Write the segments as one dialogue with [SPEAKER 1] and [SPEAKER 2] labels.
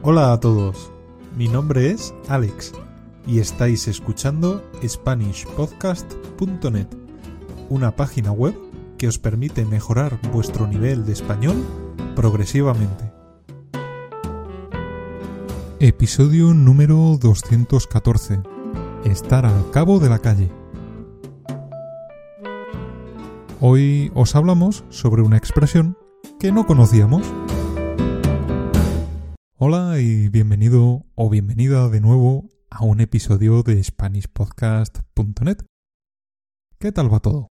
[SPEAKER 1] Hola a todos, mi nombre es Alex y estáis escuchando SpanishPodcast.net, una página web que os permite mejorar vuestro nivel de español progresivamente. Episodio número 214. Estar al cabo de la calle. Hoy os hablamos sobre una expresión que no conocíamos. Hola y bienvenido o bienvenida de nuevo a un episodio de SpanishPodcast.net. ¿Qué tal va todo?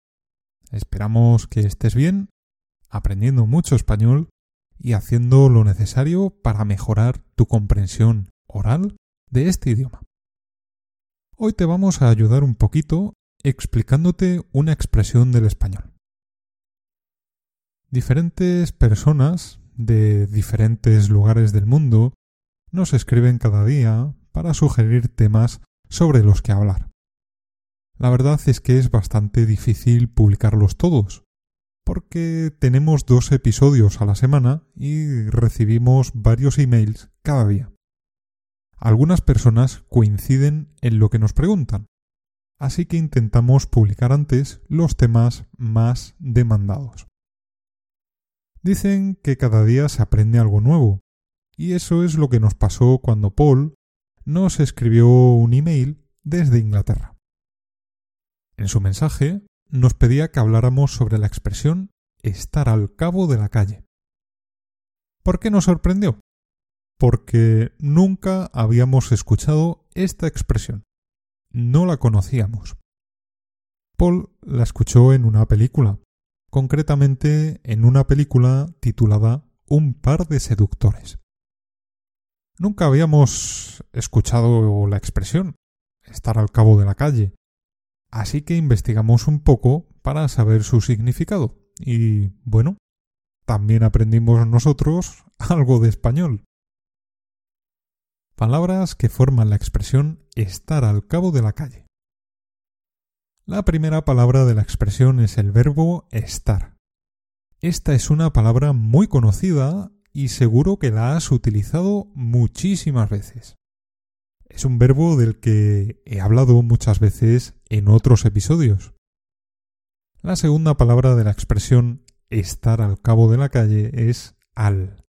[SPEAKER 1] Esperamos que estés bien, aprendiendo mucho español y haciendo lo necesario para mejorar tu comprensión oral de este idioma. Hoy te vamos a ayudar un poquito explicándote una expresión del español. Diferentes personas de diferentes lugares del mundo nos escriben cada día para sugerir temas sobre los que hablar. La verdad es que es bastante difícil publicarlos todos, porque tenemos dos episodios a la semana y recibimos varios emails cada día. Algunas personas coinciden en lo que nos preguntan, así que intentamos publicar antes los temas más demandados. Dicen que cada día se aprende algo nuevo, y eso es lo que nos pasó cuando Paul nos escribió un email desde Inglaterra. En su mensaje nos pedía que habláramos sobre la expresión estar al cabo de la calle. ¿Por qué nos sorprendió? Porque nunca habíamos escuchado esta expresión. No la conocíamos. Paul la escuchó en una película, concretamente en una película titulada Un par de seductores. Nunca habíamos escuchado la expresión estar al cabo de la calle, así que investigamos un poco para saber su significado y, bueno, también aprendimos nosotros algo de español. Palabras que forman la expresión estar al cabo de la calle. La primera palabra de la expresión es el verbo estar. Esta es una palabra muy conocida y seguro que la has utilizado muchísimas veces. Es un verbo del que he hablado muchas veces en otros episodios. La segunda palabra de la expresión estar al cabo de la calle es al.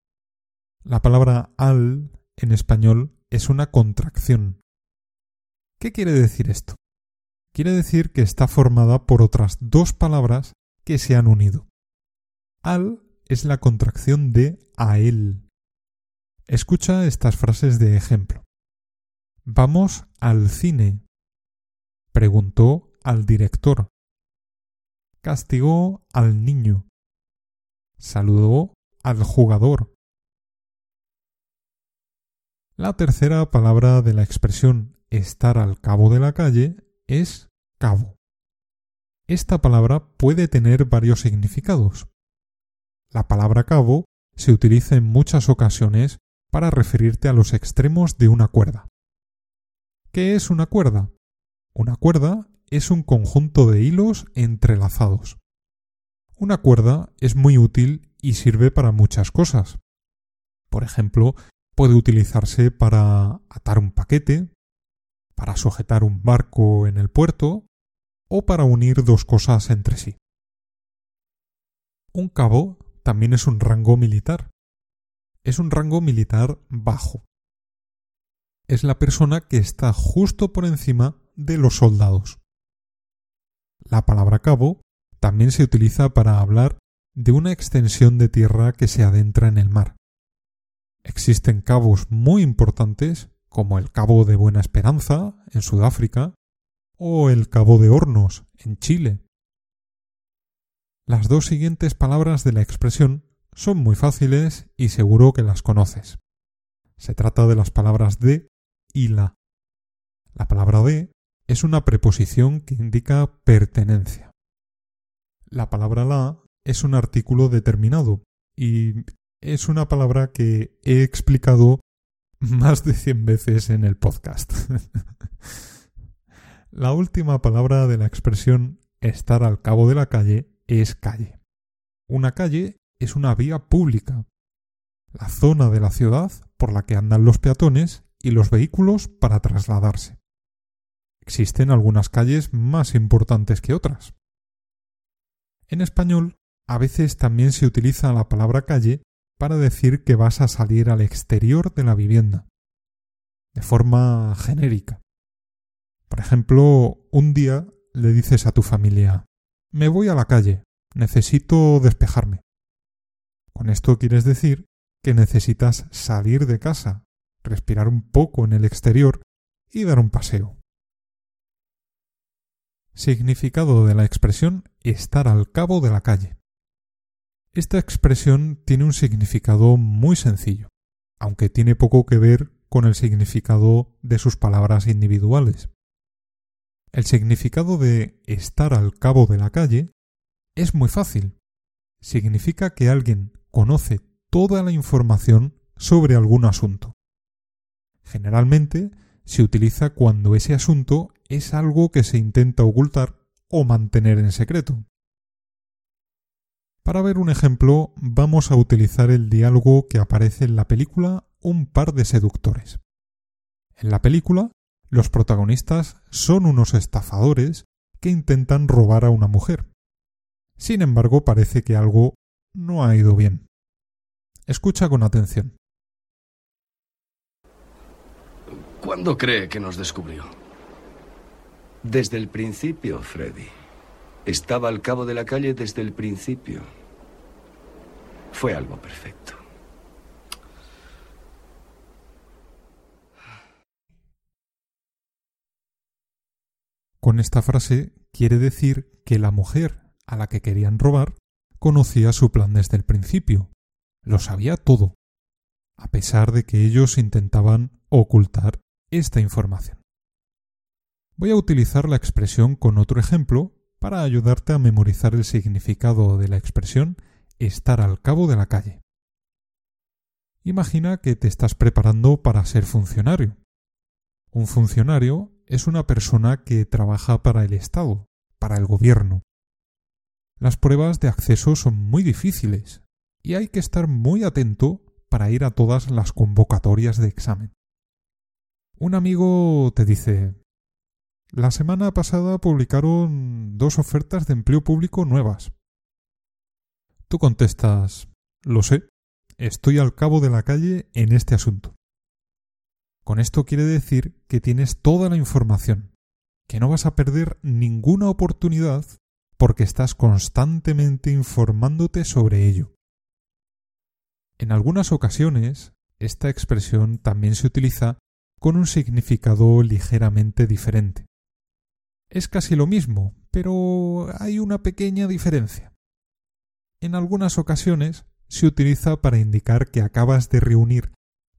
[SPEAKER 1] La palabra al en español es una contracción. ¿Qué quiere decir esto? Quiere decir que está formada por otras dos palabras que se han unido. Al es la contracción de a él. Escucha estas frases de ejemplo. Vamos al cine. Preguntó al director. Castigó al niño. Saludó al jugador. La tercera palabra de la expresión estar al cabo de la calle es cabo. Esta palabra puede tener varios significados. La palabra cabo se utiliza en muchas ocasiones para referirte a los extremos de una cuerda. ¿Qué es una cuerda? Una cuerda es un conjunto de hilos entrelazados. Una cuerda es muy útil y sirve para muchas cosas. Por ejemplo, puede utilizarse para atar un paquete, para sujetar un barco en el puerto o para unir dos cosas entre sí. Un cabo también es un rango militar. Es un rango militar bajo. Es la persona que está justo por encima de los soldados. La palabra cabo también se utiliza para hablar de una extensión de tierra que se adentra en el mar. Existen cabos muy importantes como el Cabo de Buena Esperanza en Sudáfrica o el Cabo de Hornos en Chile. Las dos siguientes palabras de la expresión son muy fáciles y seguro que las conoces. Se trata de las palabras de y la. La palabra de es una preposición que indica pertenencia. La palabra la es un artículo determinado y es una palabra que he explicado más de 100 veces en el podcast. la última palabra de la expresión estar al cabo de la calle es calle. Una calle es una vía pública, la zona de la ciudad por la que andan los peatones y los vehículos para trasladarse. Existen algunas calles más importantes que otras. En español, a veces también se utiliza la palabra calle para decir que vas a salir al exterior de la vivienda, de forma genérica. Por ejemplo, un día le dices a tu familia Me voy a la calle, necesito despejarme. Con esto quieres decir que necesitas salir de casa, respirar un poco en el exterior y dar un paseo. Significado de la expresión estar al cabo de la calle. Esta expresión tiene un significado muy sencillo, aunque tiene poco que ver con el significado de sus palabras individuales. El significado de estar al cabo de la calle es muy fácil. Significa que alguien conoce toda la información sobre algún asunto. Generalmente se utiliza cuando ese asunto es algo que se intenta ocultar o mantener en secreto. Para ver un ejemplo, vamos a utilizar el diálogo que aparece en la película Un par de seductores. En la película, los protagonistas son unos estafadores que intentan robar a una mujer. Sin embargo, parece que algo no ha ido bien. Escucha con atención.
[SPEAKER 2] ¿Cuándo cree que nos descubrió?
[SPEAKER 3] Desde el principio, Freddy. Estaba al cabo de la calle desde el principio. Fue algo perfecto.
[SPEAKER 1] Con esta frase quiere decir que la mujer a la que querían robar conocía su plan desde el principio, lo sabía todo, a pesar de que ellos intentaban ocultar esta información. Voy a utilizar la expresión con otro ejemplo para ayudarte a memorizar el significado de la expresión estar al cabo de la calle. Imagina que te estás preparando para ser funcionario. Un funcionario es una persona que trabaja para el Estado, para el gobierno. Las pruebas de acceso son muy difíciles y hay que estar muy atento para ir a todas las convocatorias de examen. Un amigo te dice La semana pasada publicaron dos ofertas de empleo público nuevas. Tú contestas Lo sé, estoy al cabo de la calle en este asunto. Con esto quiere decir que tienes toda la información, que no vas a perder ninguna oportunidad porque estás constantemente informándote sobre ello. En algunas ocasiones, esta expresión también se utiliza con un significado ligeramente diferente. Es casi lo mismo, pero hay una pequeña diferencia. En algunas ocasiones se utiliza para indicar que acabas de reunir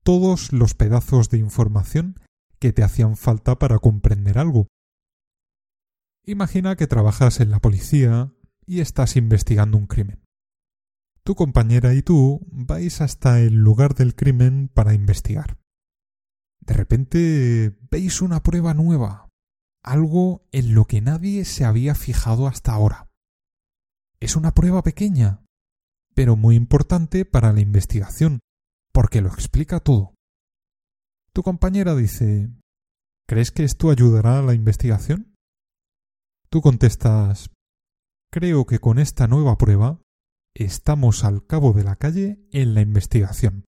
[SPEAKER 1] todos los pedazos de información que te hacían falta para comprender algo, Imagina que trabajas en la policía y estás investigando un crimen. Tu compañera y tú vais hasta el lugar del crimen para investigar. De repente veis una prueba nueva, algo en lo que nadie se había fijado hasta ahora. Es una prueba pequeña, pero muy importante para la investigación, porque lo explica todo. Tu compañera dice ¿Crees que esto ayudará a la investigación? Tú contestas Creo que con esta nueva prueba estamos al cabo de la calle en la investigación.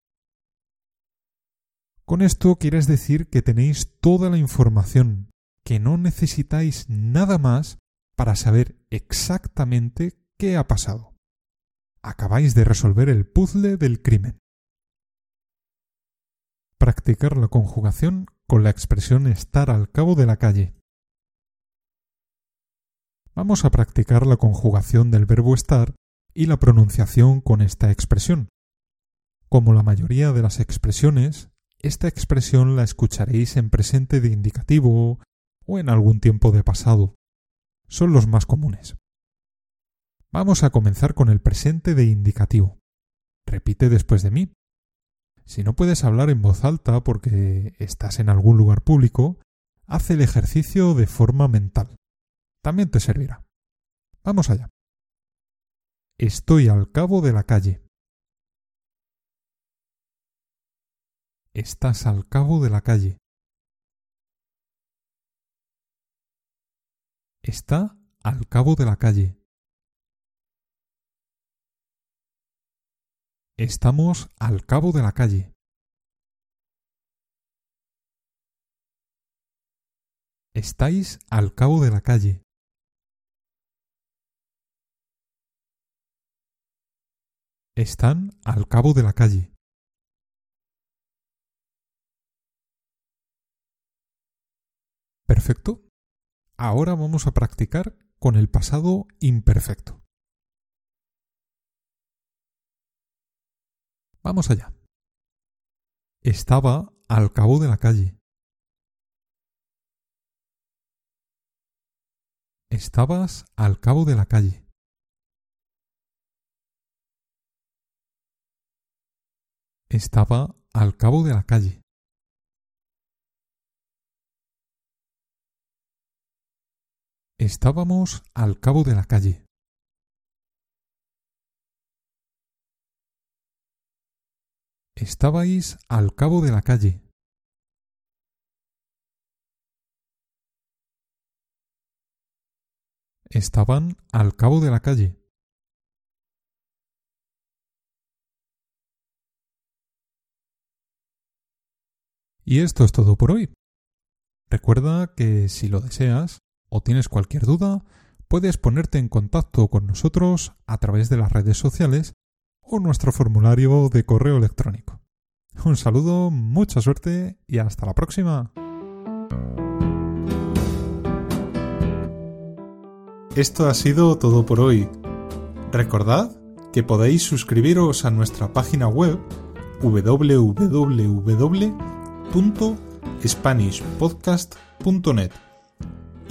[SPEAKER 1] Con esto quieres decir que tenéis toda la información, que no necesitáis nada más para saber exactamente qué ha pasado. Acabáis de resolver el puzzle del crimen. Practicar la conjugación con la expresión estar al cabo de la calle. Vamos a practicar la conjugación del verbo estar y la pronunciación con esta expresión. Como la mayoría de las expresiones, esta expresión la escucharéis en presente de indicativo o en algún tiempo de pasado. Son los más comunes. Vamos a comenzar con el presente de indicativo. Repite después de mí. Si no puedes hablar en voz alta porque estás en algún lugar público, haz el ejercicio de forma mental también te servirá. Vamos allá. Estoy al cabo de la calle. Estás al cabo de la calle. Está al cabo de la calle. Estamos al cabo de la calle. Estáis al cabo de la calle. Están al cabo de la calle. Perfecto. Ahora vamos a practicar con el pasado imperfecto. Vamos allá. Estaba al cabo de la calle. Estabas al cabo de la calle. Estaba al cabo de la calle. Estábamos al cabo de la calle. Estabais al cabo de la calle. Estaban al cabo de la calle. Y esto es todo por hoy. Recuerda que si lo deseas o tienes cualquier duda, puedes ponerte en contacto con nosotros a través de las redes sociales o nuestro formulario de correo electrónico. Un saludo, mucha suerte y hasta la próxima. Esto ha sido todo por hoy. Recordad que podéis suscribiros a nuestra página web www.spanishpodcast.net